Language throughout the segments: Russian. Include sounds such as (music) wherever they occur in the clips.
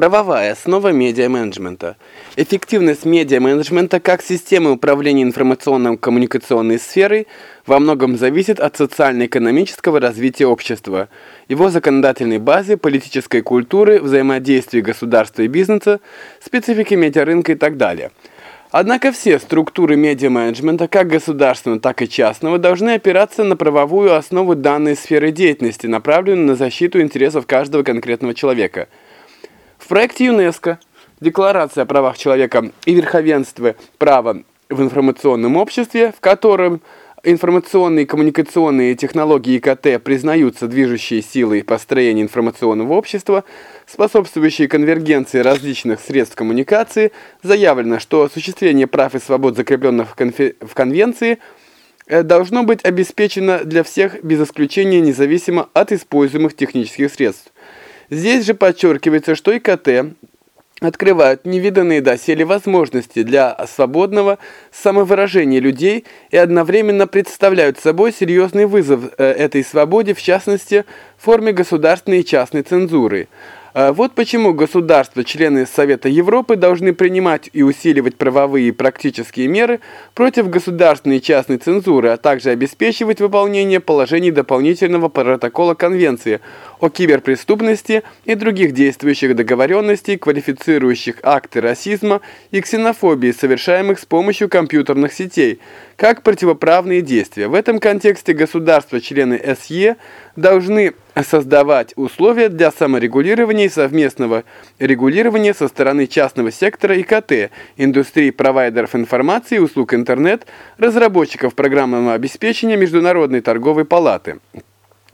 Правовая основа медиа-менеджмента. Эффективность медиа-менеджмента как системы управления информационно-коммуникационной сферой во многом зависит от социально-экономического развития общества, его законодательной базы, политической культуры, взаимодействия государства и бизнеса, специфики медиарынка и так далее. Однако все структуры медиа-менеджмента, как государственного, так и частного, должны опираться на правовую основу данной сферы деятельности, направленную на защиту интересов каждого конкретного человека – в проекте ЮНЕСКО «Декларация о правах человека и верховенстве права в информационном обществе», в котором информационные и коммуникационные технологии ИКТ признаются движущей силой построения информационного общества, способствующей конвергенции различных средств коммуникации, заявлено, что осуществление прав и свобод, закрепленных в Конвенции, э, должно быть обеспечено для всех без исключения независимо от используемых технических средств. Здесь же подчеркивается, что ИКТ открывают невиданные доселе возможности для свободного самовыражения людей и одновременно представляют собой серьезный вызов э, этой свободе, в частности, в форме государственной и частной цензуры – вот почему государства, члены Совета Европы, должны принимать и усиливать правовые и практические меры против государственной и частной цензуры, а также обеспечивать выполнение положений дополнительного протокола Конвенции о киберпреступности и других действующих договоренностей, квалифицирующих акты расизма и ксенофобии, совершаемых с помощью компьютерных сетей, как противоправные действия. В этом контексте государства-члены СЕ должны создавать условия для саморегулирования и совместного регулирования со стороны частного сектора ИКТ, индустрии провайдеров информации и услуг интернет, разработчиков программного обеспечения Международной торговой палаты.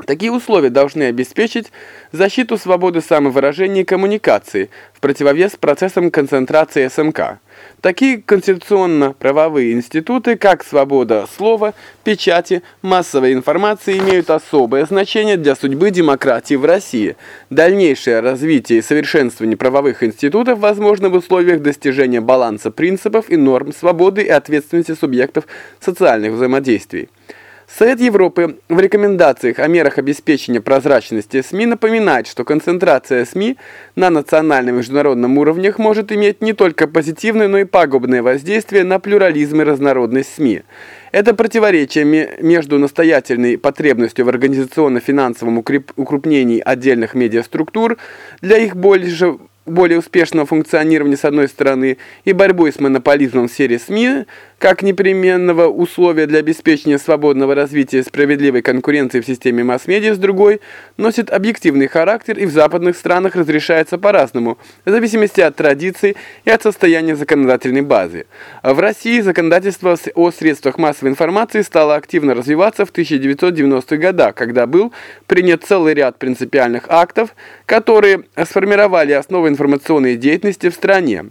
Такие условия должны обеспечить защиту свободы самовыражения и коммуникации в противовес процессам концентрации СМК. Такие конституционно-правовые институты, как свобода слова, печати, массовой информации, имеют особое значение для судьбы демократии в России. Дальнейшее развитие и совершенствование правовых институтов возможно в условиях достижения баланса принципов и норм свободы и ответственности субъектов социальных взаимодействий. Совет Европы в рекомендациях о мерах обеспечения прозрачности СМИ напоминает, что концентрация СМИ на национальном и международном уровнях может иметь не только позитивное, но и пагубное воздействие на плюрализм и разнородность СМИ. Это противоречие между настоятельной потребностью в организационно-финансовом укрупнении отдельных медиаструктур для их больше более успешного функционирования с одной стороны и борьбой с монополизмом в сфере СМИ как непременного условия для обеспечения свободного развития справедливой конкуренции в системе масс-медиа с другой, носит объективный характер и в западных странах разрешается по-разному, в зависимости от традиций и от состояния законодательной базы. В России законодательство о средствах массовой информации стало активно развиваться в 1990-х годах, когда был принят целый ряд принципиальных актов, которые сформировали основы информационной деятельности в стране.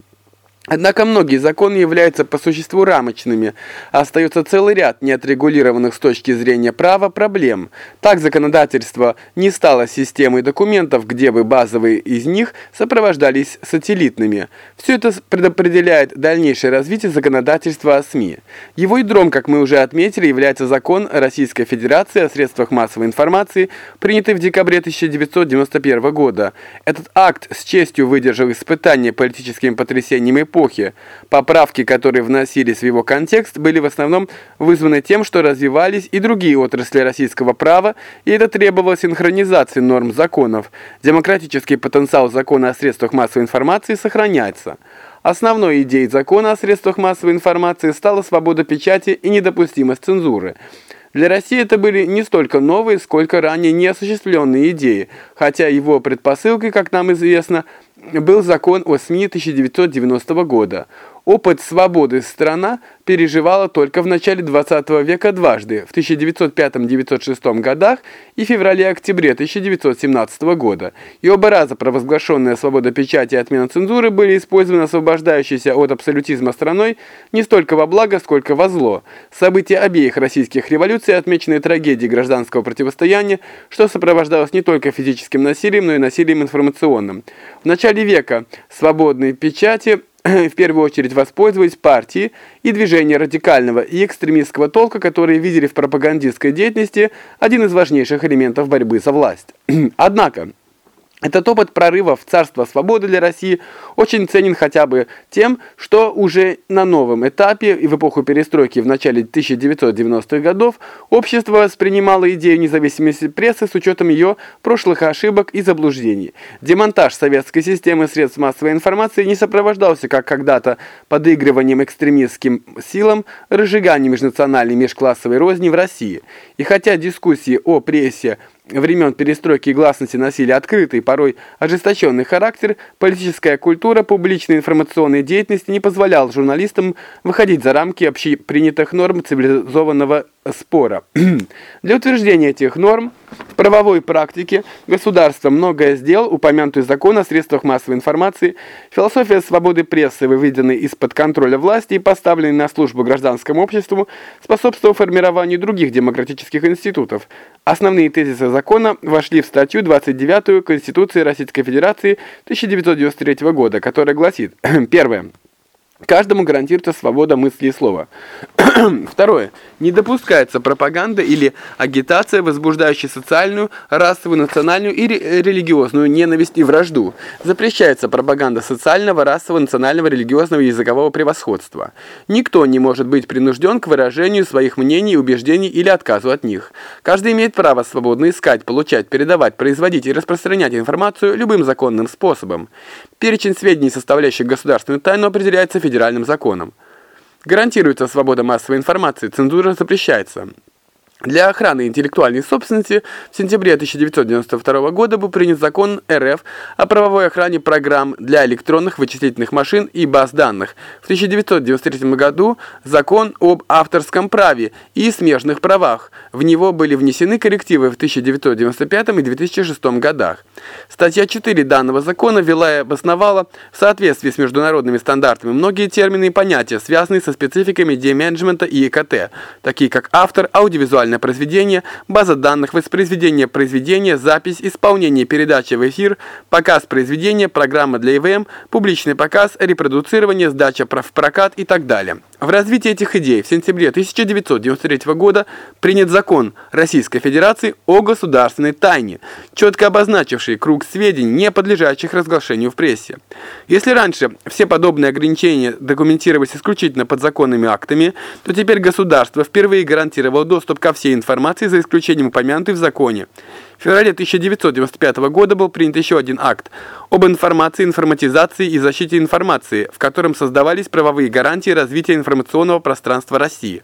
Однако многие законы являются по существу рамочными, а остается целый ряд неотрегулированных с точки зрения права проблем. Так законодательство не стало системой документов, где бы базовые из них сопровождались сателлитными. Все это предопределяет дальнейшее развитие законодательства о СМИ. Его ядром, как мы уже отметили, является закон Российской Федерации о средствах массовой информации, принятый в декабре 1991 года. Этот акт с честью выдержал испытания политическими потрясениями. Поправки, которые вносились в его контекст, были в основном вызваны тем, что развивались и другие отрасли российского права, и это требовало синхронизации норм законов. Демократический потенциал закона о средствах массовой информации сохраняется. Основной идеей закона о средствах массовой информации стала свобода печати и недопустимость цензуры. Для России это были не столько новые, сколько ранее неосуществленные идеи, хотя его предпосылкой, как нам известно, был закон о СМИ 1990 года. Опыт свободы страна переживала только в начале 20 века дважды, в 1905-1906 годах и феврале-октябре 1917 года. И оба раза провозглашенная свобода печати и отмена цензуры были использованы освобождающейся от абсолютизма страной не столько во благо, сколько во зло. События обеих российских революций отмечены трагедией гражданского противостояния, что сопровождалось не только физическим насилием, но и насилием информационным. В начале века свободной печати – (clears throat) в первую очередь воспользовались партии и движения радикального и экстремистского толка, которые видели в пропагандистской деятельности один из важнейших элементов борьбы за власть. (clears throat) Однако, Этот опыт прорыва в царство свободы для России очень ценен хотя бы тем, что уже на новом этапе и в эпоху перестройки в начале 1990-х годов общество воспринимало идею независимости прессы с учетом ее прошлых ошибок и заблуждений. Демонтаж советской системы средств массовой информации не сопровождался, как когда-то, подыгрыванием экстремистским силам, разжиганием межнациональной межклассовой розни в России. И хотя дискуссии о прессе времен перестройки и гласности носили открытый, порой ожесточенный характер, политическая культура публичной информационной деятельности не позволяла журналистам выходить за рамки общепринятых норм цивилизованного спора. (clears throat) Для утверждения этих норм в правовой практике. Государство многое сделал, упомянутый закон о средствах массовой информации, философия свободы прессы, выведенной из-под контроля власти и поставленной на службу гражданскому обществу, способствовал формированию других демократических институтов. Основные тезисы закона вошли в статью 29 Конституции Российской Федерации 1993 года, которая гласит, (clears throat) первое, Каждому гарантируется свобода мысли и слова. (clears throat) Второе. Не допускается пропаганда или агитация, возбуждающая социальную, расовую, национальную и религиозную ненависть и вражду. Запрещается пропаганда социального, расового, национального, религиозного и языкового превосходства. Никто не может быть принужден к выражению своих мнений, убеждений или отказу от них. Каждый имеет право свободно искать, получать, передавать, производить и распространять информацию любым законным способом. Перечень сведений, составляющих государственную тайну, определяется федеральным законом. Гарантируется свобода массовой информации, цензура запрещается. Для охраны интеллектуальной собственности в сентябре 1992 года был принят закон РФ о правовой охране программ для электронных вычислительных машин и баз данных. В 1993 году закон об авторском праве и смежных правах. В него были внесены коррективы в 1995 и 2006 годах. Статья 4 данного закона вела и обосновала в соответствии с международными стандартами многие термины и понятия, связанные со спецификами медиа-менеджмента и ИКТ, такие как автор, аудиовизуальное произведение, база данных, воспроизведение произведения, запись, исполнение передачи в эфир, показ произведения, программа для ИВМ, публичный показ, репродуцирование, сдача в прокат и так далее. В развитии этих идей в сентябре 1993 года принят закон Российской Федерации о государственной тайне, четко обозначивший круг сведений, не подлежащих разглашению в прессе. Если раньше все подобные ограничения документировались исключительно подзаконными актами, то теперь государство впервые гарантировало доступ ко всей информации за исключением упомянутой в законе. В феврале 1995 года был принят еще один акт об информации, информатизации и защите информации, в котором создавались правовые гарантии развития информационного пространства России.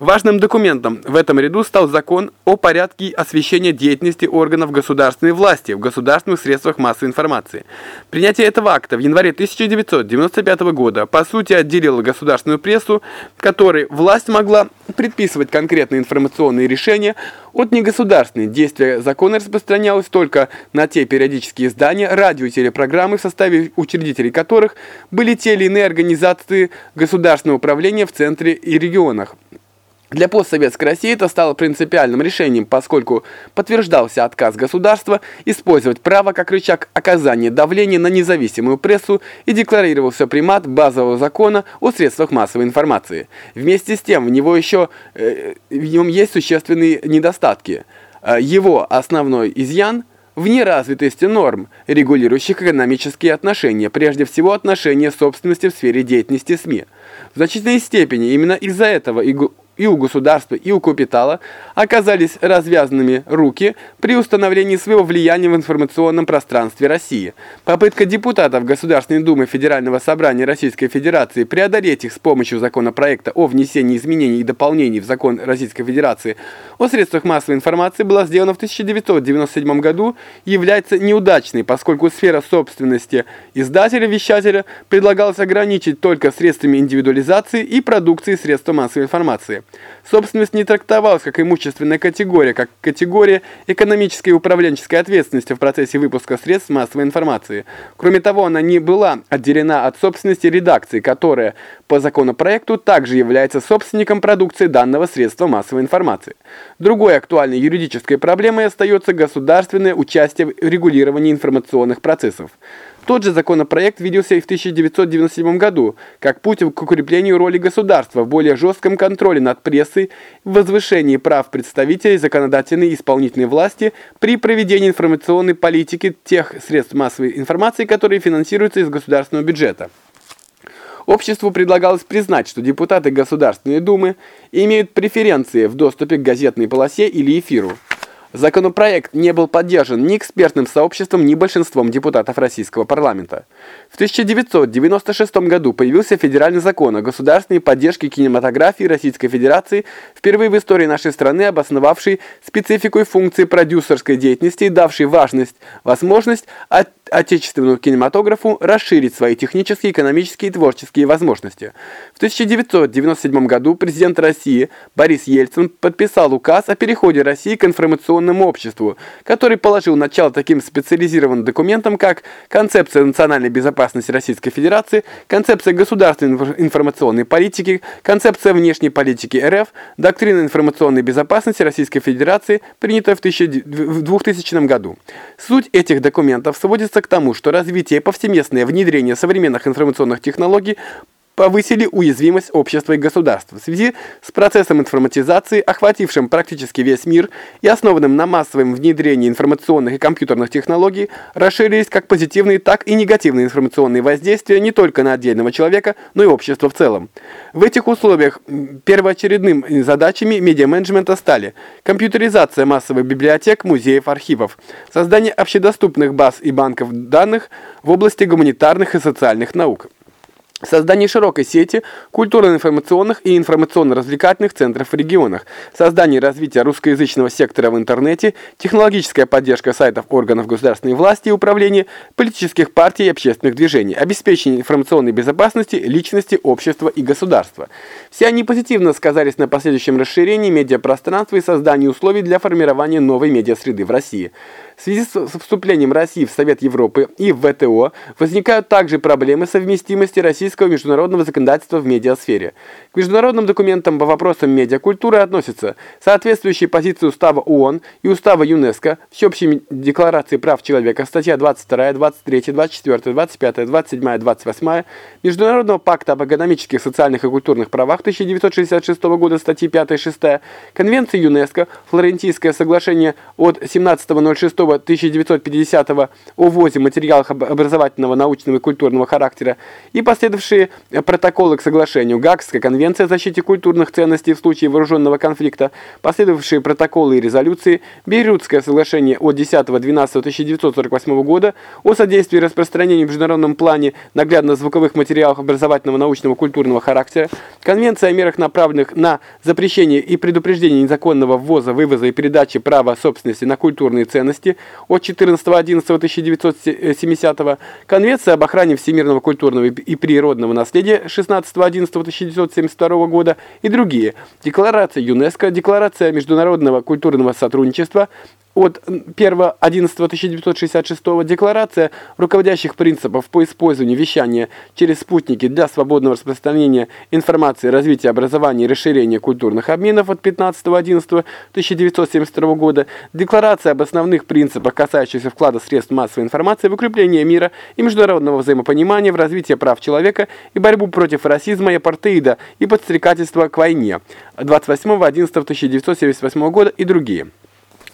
Важным документом в этом ряду стал закон о порядке освещения деятельности органов государственной власти в государственных средствах массовой информации. Принятие этого акта в январе 1995 года по сути отделило государственную прессу, которой власть могла предписывать конкретные информационные решения от негосударственной. Действие закона распространялось только на те периодические издания, радио и телепрограммы, в составе учредителей которых были те или иные организации государственного управления в центре и регионах. Для постсоветской России это стало принципиальным решением, поскольку подтверждался отказ государства использовать право как рычаг оказания давления на независимую прессу и декларировался примат базового закона о средствах массовой информации. Вместе с тем, в него еще э, в нем есть существенные недостатки. Э, его основной изъян – в неразвитости норм, регулирующих экономические отношения, прежде всего отношения собственности в сфере деятельности СМИ. В значительной степени именно из-за этого и у государства, и у капитала оказались развязанными руки при установлении своего влияния в информационном пространстве России. Попытка депутатов Государственной Думы Федерального Собрания Российской Федерации преодолеть их с помощью законопроекта о внесении изменений и дополнений в закон Российской Федерации о средствах массовой информации была сделана в 1997 году является неудачной, поскольку сфера собственности издателя-вещателя предлагалось ограничить только средствами индивидуализации и продукции средств массовой информации. Собственность не трактовалась как имущественная категория, как категория экономической и управленческой ответственности в процессе выпуска средств массовой информации. Кроме того, она не была отделена от собственности редакции, которая по законопроекту также является собственником продукции данного средства массовой информации. Другой актуальной юридической проблемой остается государственное участие в регулировании информационных процессов. Тот же законопроект виделся и в 1997 году, как путь к укреплению роли государства в более жестком контроле над прессой в возвышении прав представителей законодательной и исполнительной власти при проведении информационной политики тех средств массовой информации, которые финансируются из государственного бюджета. Обществу предлагалось признать, что депутаты Государственной Думы имеют преференции в доступе к газетной полосе или эфиру. Законопроект не был поддержан ни экспертным сообществом, ни большинством депутатов российского парламента. В 1996 году появился федеральный закон о государственной поддержке кинематографии Российской Федерации, впервые в истории нашей страны обосновавший специфику и функции продюсерской деятельности и давший важность, возможность от отечественному кинематографу расширить свои технические, экономические и творческие возможности. В 1997 году президент России Борис Ельцин подписал указ о переходе России к информационному обществу, который положил начало таким специализированным документам, как Концепция национальной безопасности Российской Федерации, Концепция государственной информационной политики, Концепция внешней политики РФ, Доктрина информационной безопасности Российской Федерации, принятая в 2000 году. Суть этих документов сводится к тому, что развитие и повсеместное внедрение современных информационных технологий повысили уязвимость общества и государства. В связи с процессом информатизации, охватившим практически весь мир и основанным на массовом внедрении информационных и компьютерных технологий, расширились как позитивные, так и негативные информационные воздействия не только на отдельного человека, но и общество в целом. В этих условиях первоочередными задачами медиа-менеджмента стали компьютеризация массовых библиотек, музеев, архивов, создание общедоступных баз и банков данных в области гуманитарных и социальных наук, Создание широкой сети культурно-информационных и информационно-развлекательных центров в регионах, создание и развитие русскоязычного сектора в интернете, технологическая поддержка сайтов органов государственной власти и управления, политических партий и общественных движений, обеспечение информационной безопасности личности, общества и государства. Все они позитивно сказались на последующем расширении медиапространства и создании условий для формирования новой медиасреды в России. В связи с вступлением России в Совет Европы и в ВТО возникают также проблемы совместимости российского международного законодательства в медиасфере. К международным документам по вопросам медиакультуры относятся соответствующие позиции Устава ООН и Устава ЮНЕСКО, Всеобщей декларации прав человека, статья 22, 23, 24, 25, 27, 28, Международного пакта об экономических, социальных и культурных правах 1966 года, статьи 5 и 6, Конвенции ЮНЕСКО, Флорентийское соглашение от 17.06 1950 о ввозе материалов образовательного, научного и культурного характера и последовавшие протоколы к соглашению Гаагская конвенция о защите культурных ценностей в случае вооруженного конфликта, последовавшие протоколы и резолюции, Бейрутское соглашение от 10-12-1948 года о содействии распространению в международном плане наглядно-звуковых материалов образовательного, научного, культурного характера, Конвенция о мерах, направленных на запрещение и предупреждение незаконного ввоза, вывоза и передачи права собственности на культурные ценности, от 14.11.1970, Конвенция об охране всемирного культурного и природного наследия 16.11.1972 года и другие, Декларация ЮНЕСКО, Декларация международного культурного сотрудничества от 1.11.1966 декларация руководящих принципов по использованию вещания через спутники для свободного распространения информации, развития образования и расширения культурных обменов от 15.11.1972 года, декларация об основных принципах, касающихся вклада средств массовой информации в укрепление мира и международного взаимопонимания в развитие прав человека и борьбу против расизма и апартеида и подстрекательства к войне 28.11.1978 года и другие.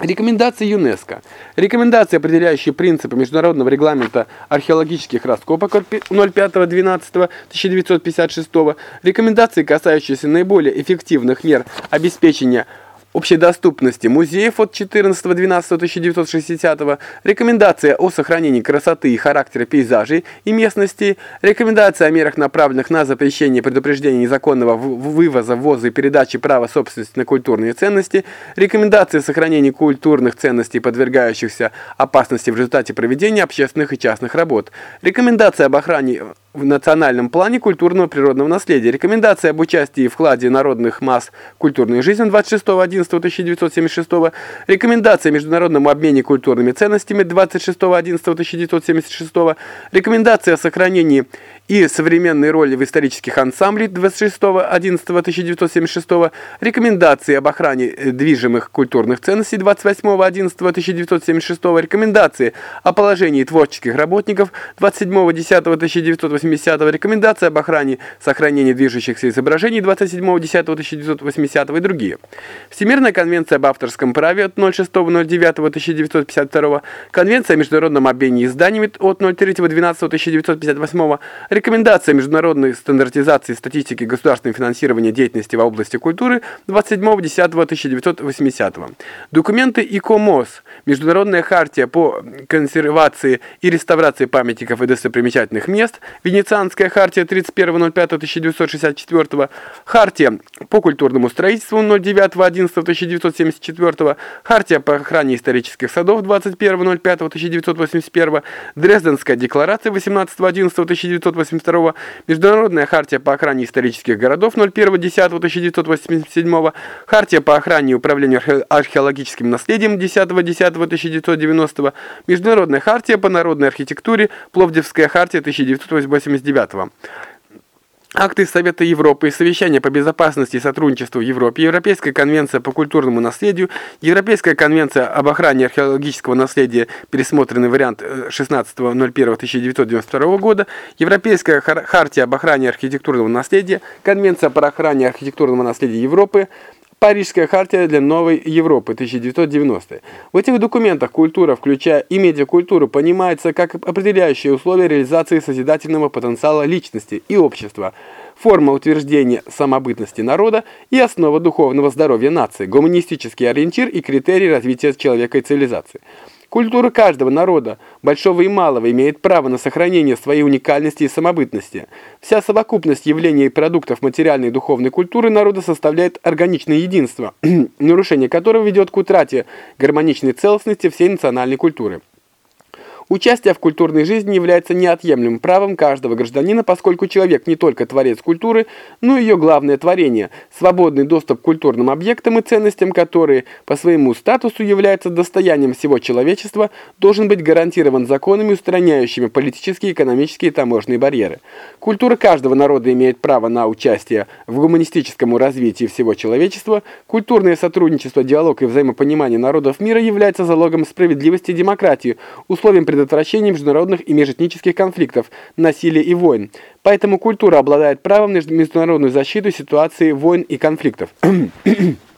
Рекомендации ЮНЕСКО. Рекомендации, определяющие принципы международного регламента археологических раскопок от 05.12.1956. Рекомендации, касающиеся наиболее эффективных мер обеспечения общедоступности музеев от 14.12.1960, рекомендация о сохранении красоты и характера пейзажей и местности, рекомендация о мерах, направленных на запрещение и предупреждение незаконного вывоза, ввоза и передачи права собственности на культурные ценности, рекомендация о сохранении культурных ценностей, подвергающихся опасности в результате проведения общественных и частных работ, рекомендация об охране в национальном плане культурного природного наследия. Рекомендация об участии и вкладе народных масс в культурную жизнь 26.11.1976. Рекомендация о международном обмене культурными ценностями 26.11.1976. Рекомендация о сохранении и современной роли в исторических ансамблях 26.11.1976, рекомендации об охране движимых культурных ценностей 28.11.1976, рекомендации о положении творческих работников 27.10.1976, 1980, рекомендация об охране сохранения движущихся изображений 27.10.1980 и другие. Всемирная конвенция об авторском праве от 06.09.1952, Конвенция о международном обмене изданиями от 03.12.1958, Рекомендация международной стандартизации статистики государственного финансирования деятельности в области культуры 27.10.1980. Документы ИКОМОС, Международная хартия по консервации и реставрации памятников и достопримечательных мест, Венецианская хартия 31.05.1964, Хартия по культурному строительству 09.11.1974, Хартия по охране исторических садов 21.05.1981, Дрезденская декларация 18.11.1982, Международная хартия по охране исторических городов 01.10.1987, Хартия по охране и управлению археологическим наследием 10.10.1990, Международная хартия по народной архитектуре, Пловдивская хартия 1989. Акты Совета Европы и Совещания по безопасности и сотрудничеству в Европе, Европейская конвенция по культурному наследию, Европейская конвенция об охране археологического наследия, пересмотренный вариант 16.01.1992 э, года, Европейская хартия об охране архитектурного наследия, Конвенция по охране архитектурного наследия Европы, Парижская хартия для новой Европы 1990. В этих документах культура, включая и медиакультуру, понимается как определяющие условия реализации созидательного потенциала личности и общества, форма утверждения самобытности народа и основа духовного здоровья нации, гуманистический ориентир и критерий развития человека и цивилизации. Культура каждого народа, большого и малого, имеет право на сохранение своей уникальности и самобытности. Вся совокупность явлений и продуктов материальной и духовной культуры народа составляет органичное единство, (clears throat) нарушение которого ведет к утрате гармоничной целостности всей национальной культуры. Участие в культурной жизни является неотъемлемым правом каждого гражданина, поскольку человек не только творец культуры, но и ее главное творение – свободный доступ к культурным объектам и ценностям, которые по своему статусу являются достоянием всего человечества, должен быть гарантирован законами, устраняющими политические, экономические и таможенные барьеры. Культура каждого народа имеет право на участие в гуманистическом развитии всего человечества. Культурное сотрудничество, диалог и взаимопонимание народов мира является залогом справедливости и демократии, условием предотвращения предотвращения международных и межэтнических конфликтов, насилия и войн. Поэтому культура обладает правом на международную защиту ситуации войн и конфликтов. (clears throat)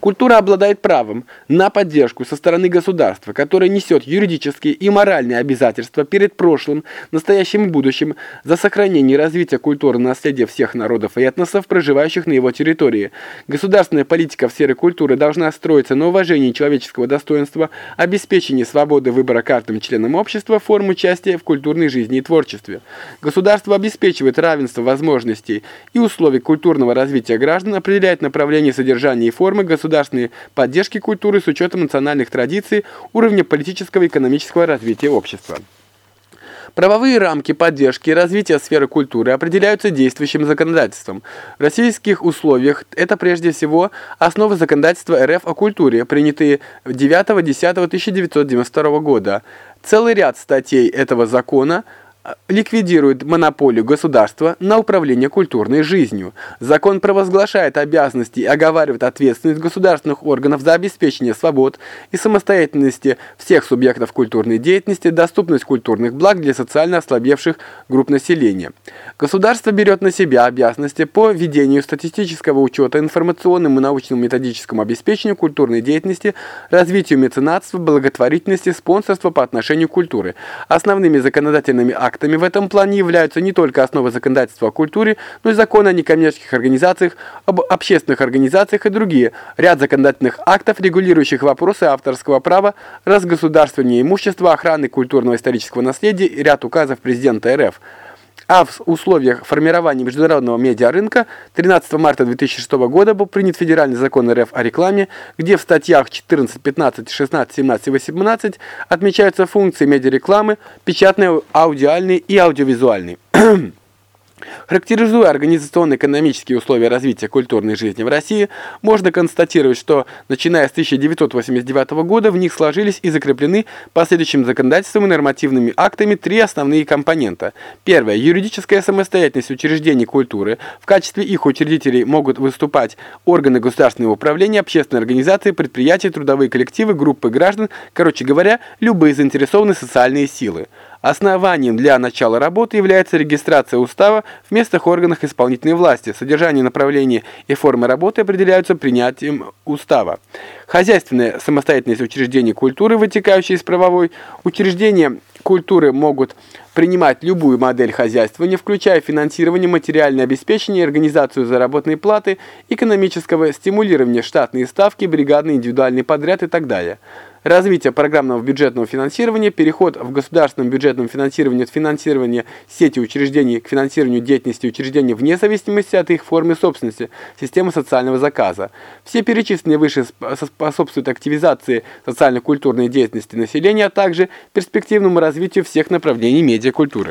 Культура обладает правом на поддержку со стороны государства, которое несет юридические и моральные обязательства перед прошлым, настоящим и будущим за сохранение и развитие культурного наследия всех народов и этносов, проживающих на его территории. Государственная политика в сфере культуры должна строиться на уважении человеческого достоинства, обеспечении свободы выбора каждым членам общества форм участия в культурной жизни и творчестве. Государство обеспечивает равенство возможностей и условий культурного развития граждан, определяет направление содержания и формы государственной поддержки культуры с учетом национальных традиций, уровня политического и экономического развития общества. Правовые рамки поддержки и развития сферы культуры определяются действующим законодательством. В российских условиях это прежде всего основы законодательства РФ о культуре, принятые 9-10-1992 года. Целый ряд статей этого закона – ликвидирует монополию государства на управление культурной жизнью. Закон провозглашает обязанности и оговаривает ответственность государственных органов за обеспечение свобод и самостоятельности всех субъектов культурной деятельности, доступность культурных благ для социально ослабевших групп населения. Государство берет на себя обязанности по ведению статистического учета, информационному и научному методическому обеспечению культурной деятельности, развитию меценатства, благотворительности, спонсорства по отношению к культуре. Основными законодательными актами актами в этом плане являются не только основы законодательства о культуре, но и законы о некоммерческих организациях, об общественных организациях и другие, ряд законодательных актов, регулирующих вопросы авторского права, разгосударствования имущества, охраны культурного исторического наследия и ряд указов президента РФ – а в условиях формирования международного медиарынка 13 марта 2006 года был принят федеральный закон РФ о рекламе, где в статьях 14, 15, 16, 17 и 18 отмечаются функции медиарекламы, печатные, аудиальные и аудиовизуальные. (clears throat) Характеризуя организационно-экономические условия развития культурной жизни в России, можно констатировать, что, начиная с 1989 года, в них сложились и закреплены последующим законодательством и нормативными актами три основные компонента. Первое. Юридическая самостоятельность учреждений культуры. В качестве их учредителей могут выступать органы государственного управления, общественные организации, предприятия, трудовые коллективы, группы граждан, короче говоря, любые заинтересованные социальные силы. Основанием для начала работы является регистрация устава в местных органах исполнительной власти. Содержание, направление и формы работы определяются принятием устава. Хозяйственная самостоятельность учреждений культуры, вытекающая из правовой, учреждения культуры могут принимать любую модель хозяйствования, включая финансирование, материальное обеспечение, организацию заработной платы, экономического стимулирования, штатные ставки, бригадный индивидуальный подряд и так далее развитие программного бюджетного финансирования, переход в государственном бюджетном финансировании от финансирования сети учреждений к финансированию деятельности учреждений вне зависимости от их формы собственности, системы социального заказа. Все перечисленные выше способствуют активизации социально-культурной деятельности населения, а также перспективному развитию всех направлений медиакультуры.